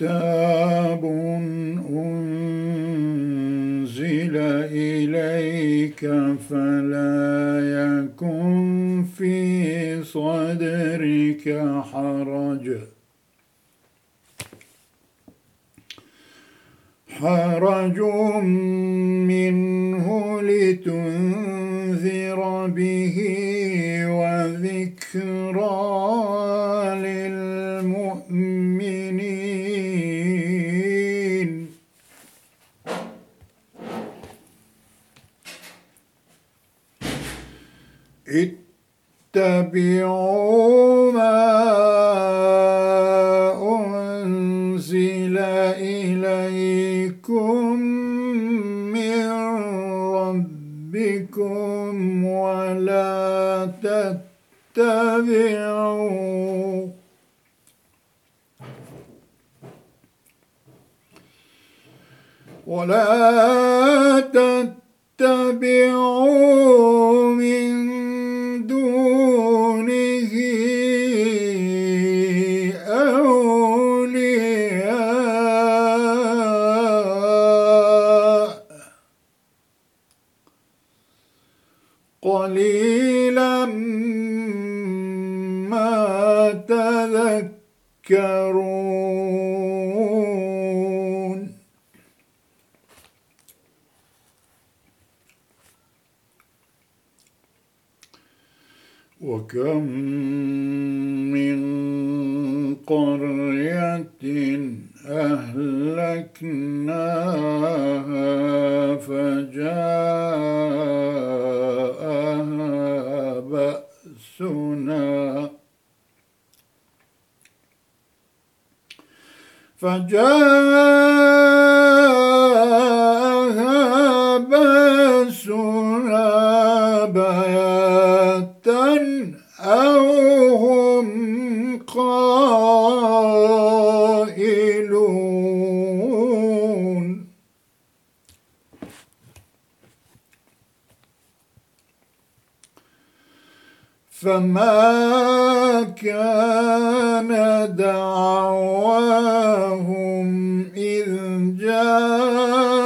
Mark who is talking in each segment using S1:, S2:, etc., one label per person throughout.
S1: كتاب أنزل إليك فلا يكن في صدرك حرج. حرج منه لتنذر به وذكرى اتبعوا ما أنزل إليكم من ربكم ولا تتبعوا. ولا تتبعوا وكم من قرية أهلكناها فجاءها بأسنا فجاءها فما كان دعواهم إذ جاءهم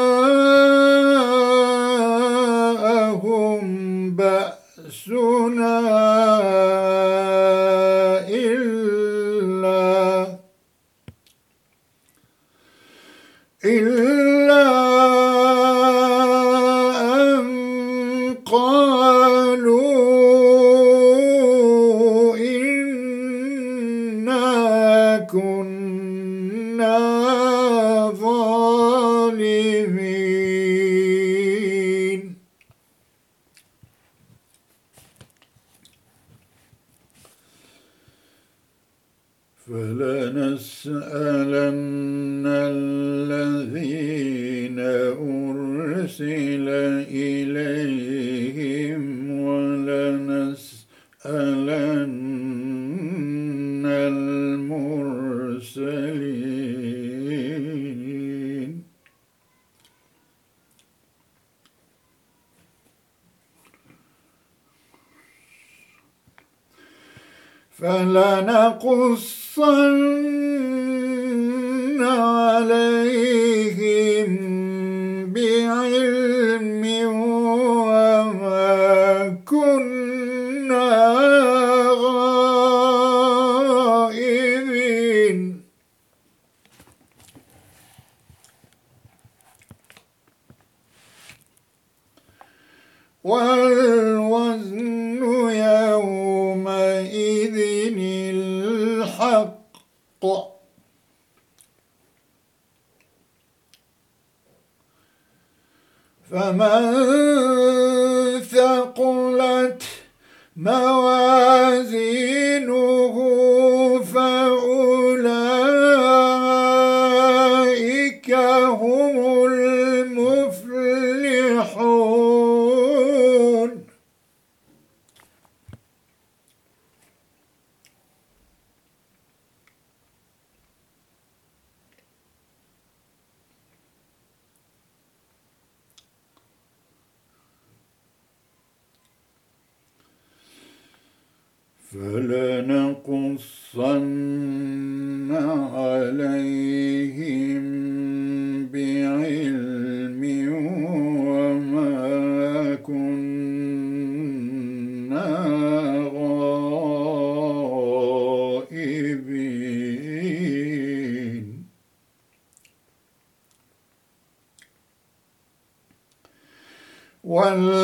S1: فلنقصن فمن فلنقصن عليهم بعلم وما كنا غائبين. والوزن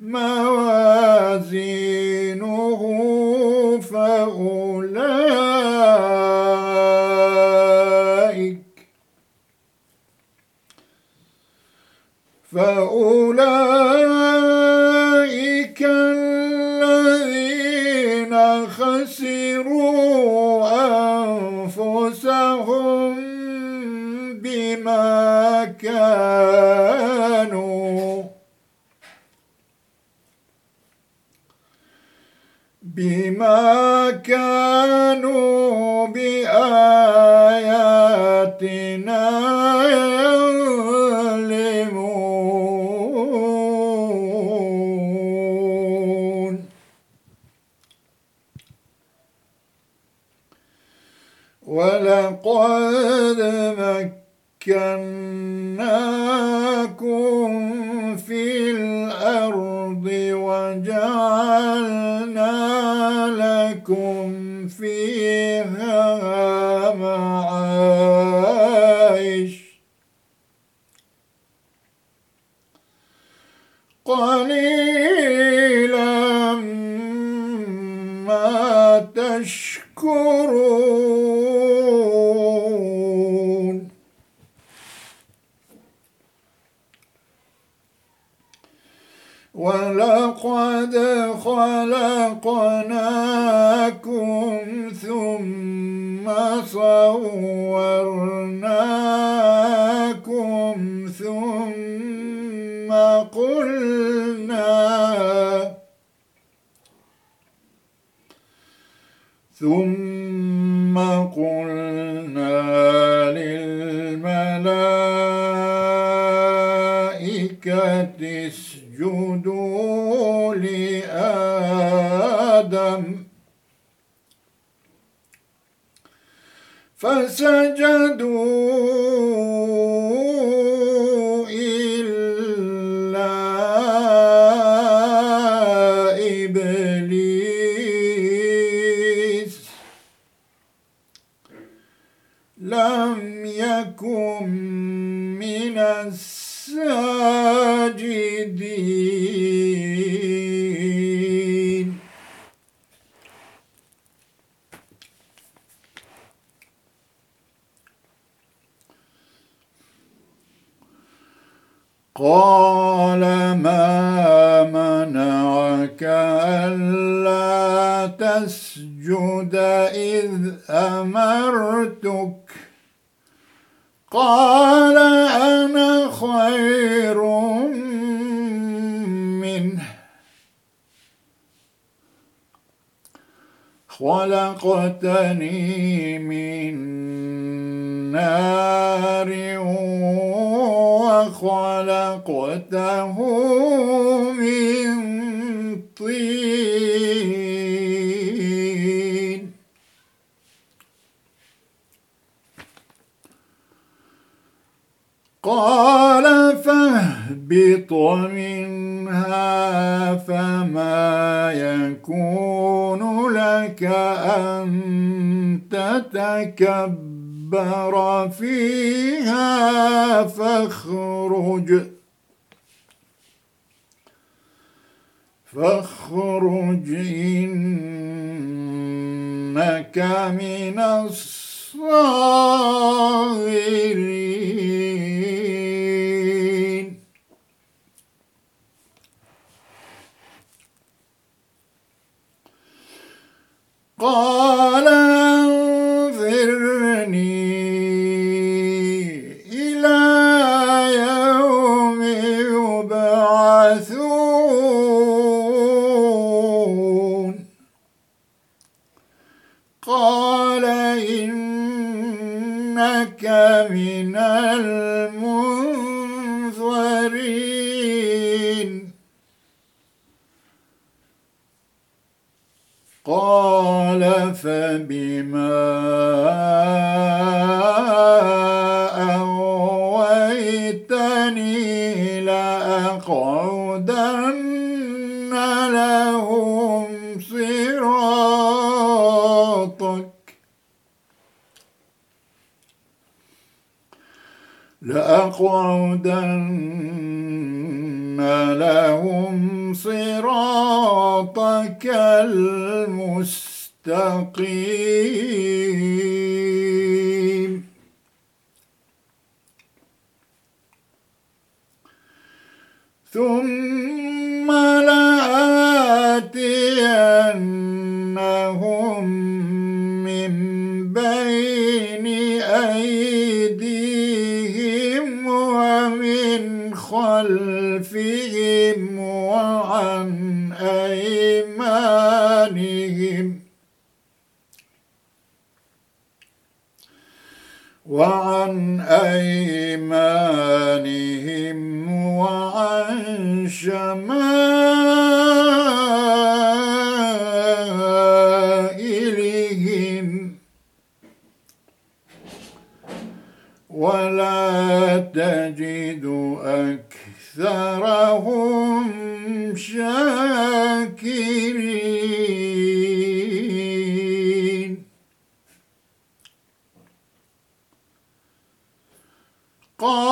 S1: موازينه فأولئك فأولئك الذين خسروا أنفسهم بما كانوا بما كانوا بآياتنا يظلمون ولقد مكناكم ولقد خلقناكم ثم صورناكم ثم قلنا ثم فسجدوا إلا إبليس. لم يكن من الساجدين. قال ما منعك ألا تسجد إذ أمرتك؟ قال أنا خير منه خلقتني من نار وخلقته من طين. قال فاهبط منها فما يكون لك أن تتكبر فيها فاخرج. فاخرج إنك من الصاغرين الصابرين قال انذرني إلى يوم يبعثون. قال فبما أغويتني لأقعدن لهم صراطك لأقعدن لهم صراطك المستقيم. ثم لآتينهم خلفهم وعن أيمانهم. وعن أيمانهم وعن شمائلهم. ولا تجد أكثرهم شاكرين. قال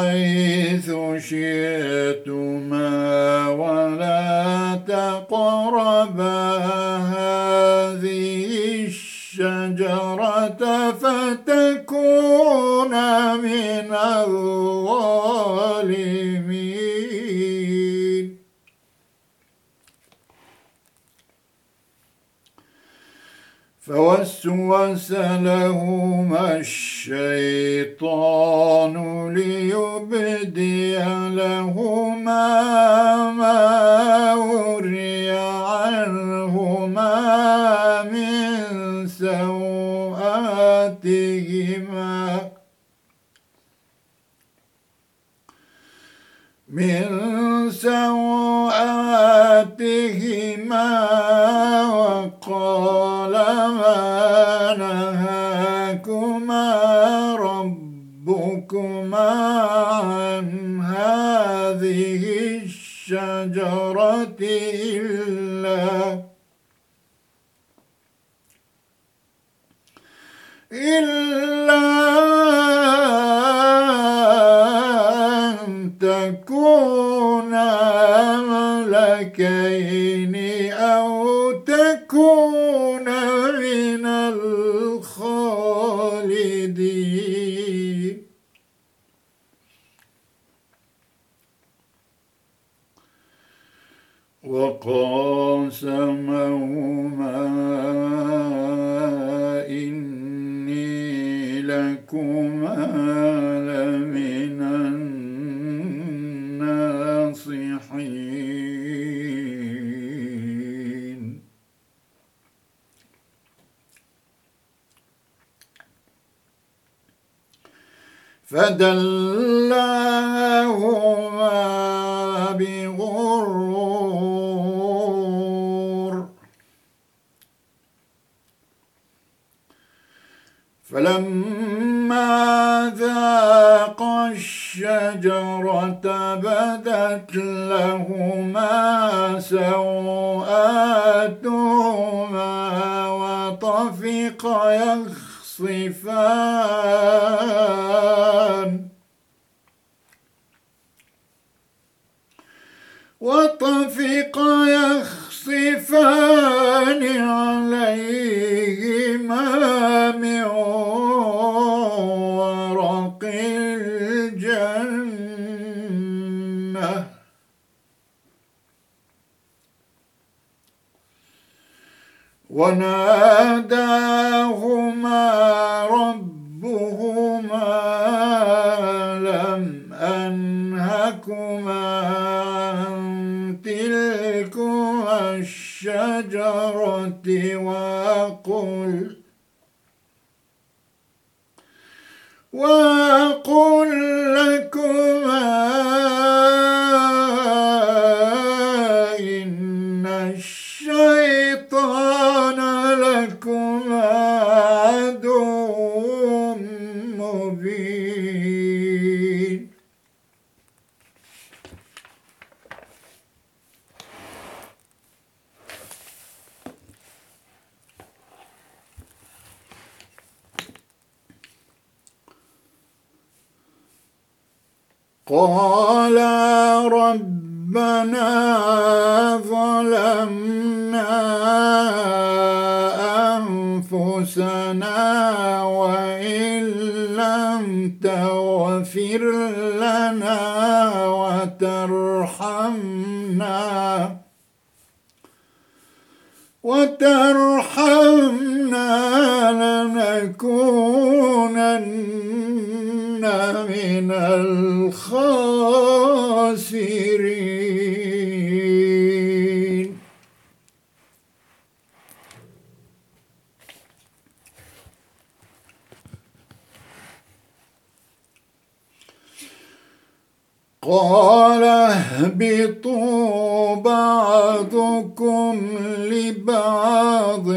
S1: حيث شئتما ولا تقربا هذه الشجرة فتكونا من الظالمين فوسوس لهما الشيطان ليبدي لهما الشجرة إلا إلا أن تكونا ملكين أو تكونا من الخالدين وقاسمهما إني لكما لمن الناصحين. فدلاهما فلما ذاق الشجرة بدت لهما سوآتهما وطفق يخصفان. وطفق يخصفان عليهما من ورق الجنة وناداهما ربهما لم أنهكما الشجرة وقل وقل وترحمنا لنكونن من الخاسرين. قال اهبطوا بعضكم لبعض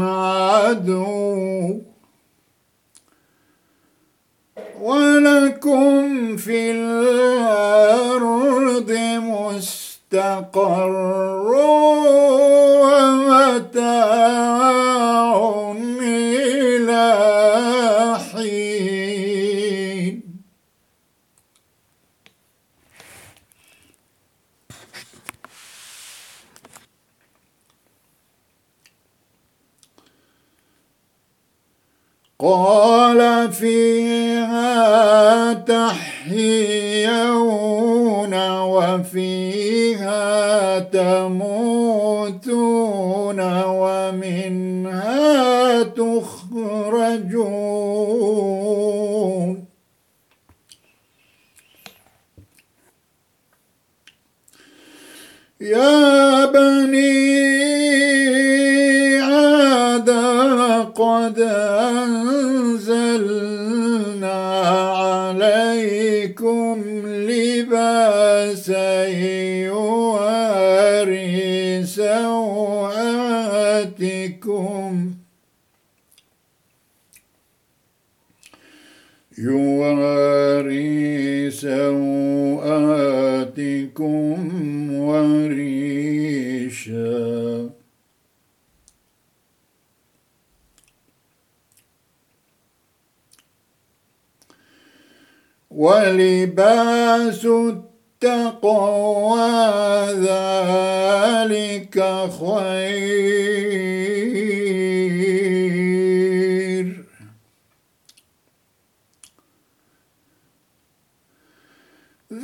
S1: عدو ولكم في الأرض مستقر قال فيها تحيون وفيها تموتون يواري سوآتكم وريشا. ولباس التقوى ذلك خير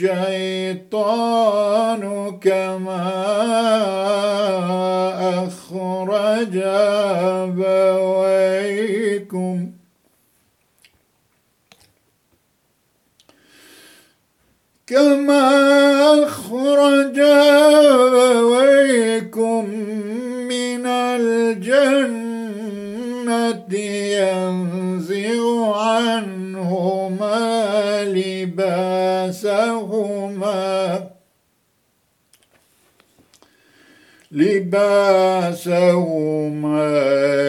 S1: الشيطان كما أخرج أبويكم كما أخرج أبويكم من الجنة. لباسهما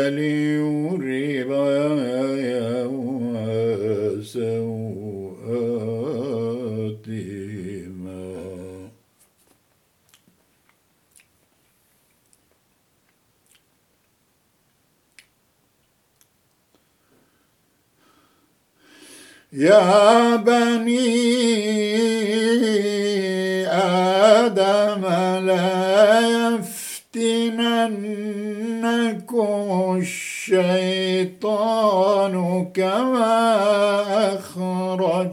S1: ليريهما سوآتهما يا بني آدم لا الشيطان كما أخرج.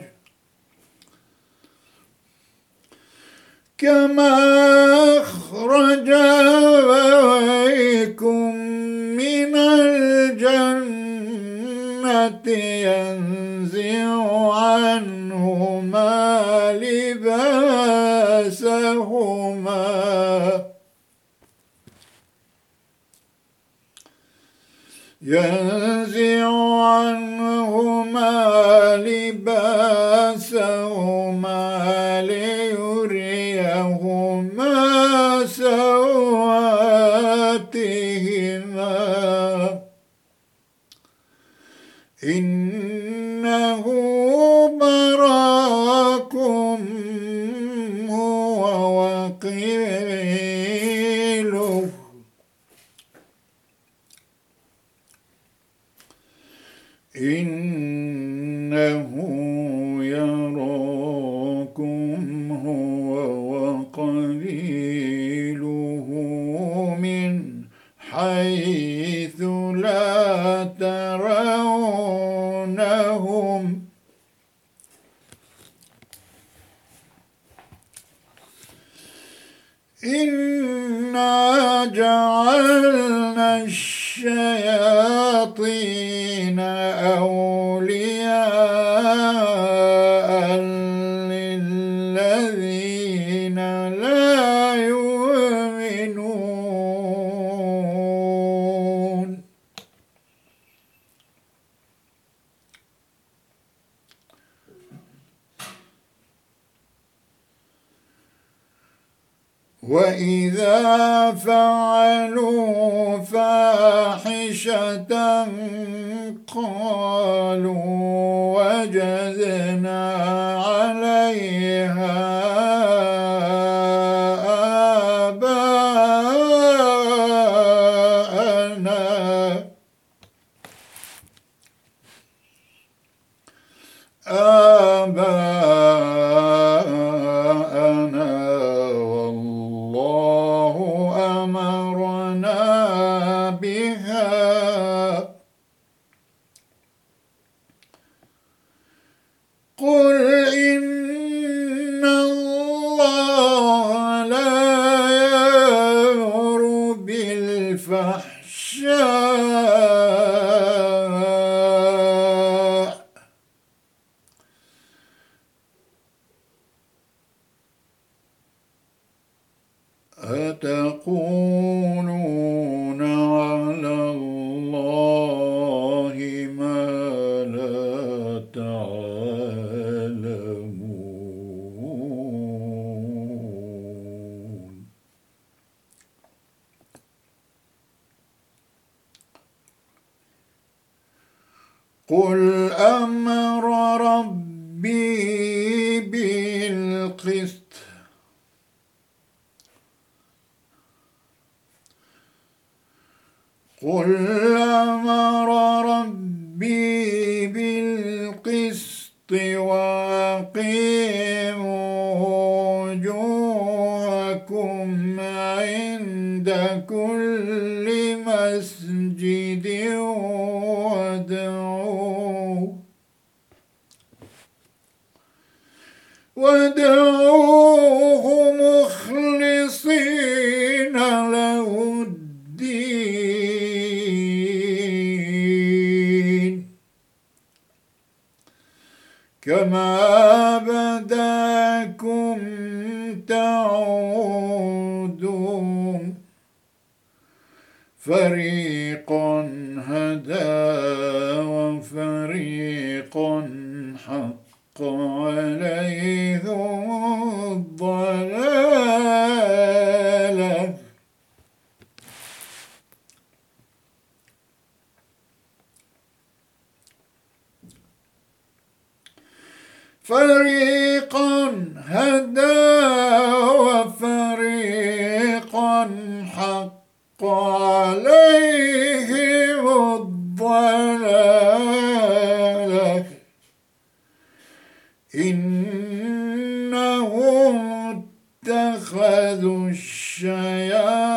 S1: كما أخرج أبويكم من الجنة ينزع عنهما ينزع إنا جعلنا آباءنا قل أمر بداكم تعودون. فريقا هدى وفريقا حق عليهم الضلالة فريقا هدى وفريقا حق عليهم الضلالة إنهم اتخذوا الشياطين